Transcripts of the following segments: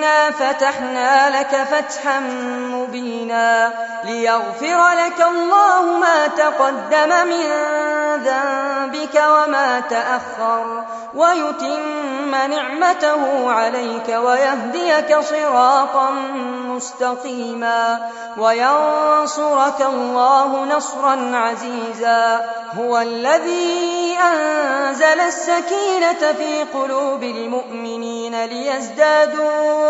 إنا فتحنا لك فتحا مبينا ليغفر لك الله ما تقدم من ذنبك وما تأخر ويتم نعمته عليك ويهديك صراطا مستقيما وينصرك الله نصرا عزيزا هو الذي أنزل السكينة في قلوب المؤمنين ليزدادوا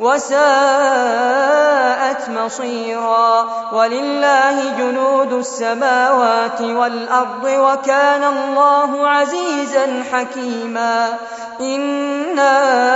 وساءت مصيرا ولله جنود السماوات والأرض وكان الله عزيزا حكيما إنا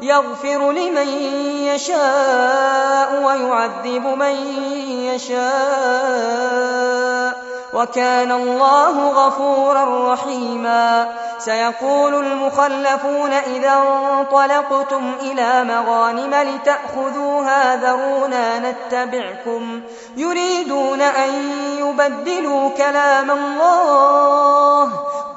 يغفر لمن يشاء ويعذب من يشاء. وكان الله غفورا رحيما. سيقول المخلفون إذا انطلقتم إلى مغانم لتأخذوها ذرونا نتبعكم. يريدون أن يبدلوا كلام الله.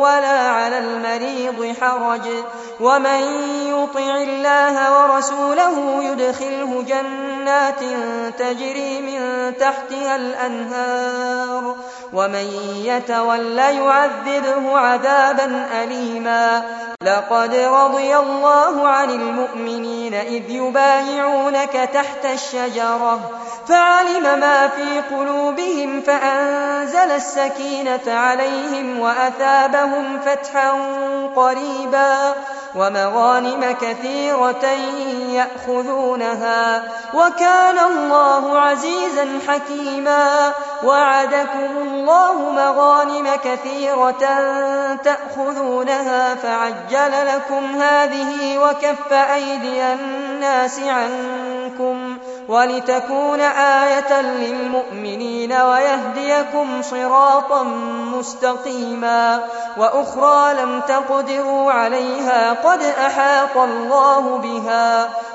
ولا على المريض حرج. ومن يطع الله ورسوله يدخله جنات تجري من تحتها الأنهار. ومن يتول يعذبه عذابا أليما. لقد رضي الله عن المؤمنين إذ يبايعونك تحت الشجرة. فعلم ما في قلوبهم فأنزل السكينة عليهم وأثابهم فتحا قريبا ومغانم كثيرة يأخذونها وكان الله عزيزا حكيما وعدكم الله مغانم كثيرة تأخذونها فعجل لكم هذه وكف أيدي الناس عنكم ولتكون آية للمؤمنين ويهديكم صراطا مستقيما وأخرى لم تقدروا عليها قد أحاط الله بها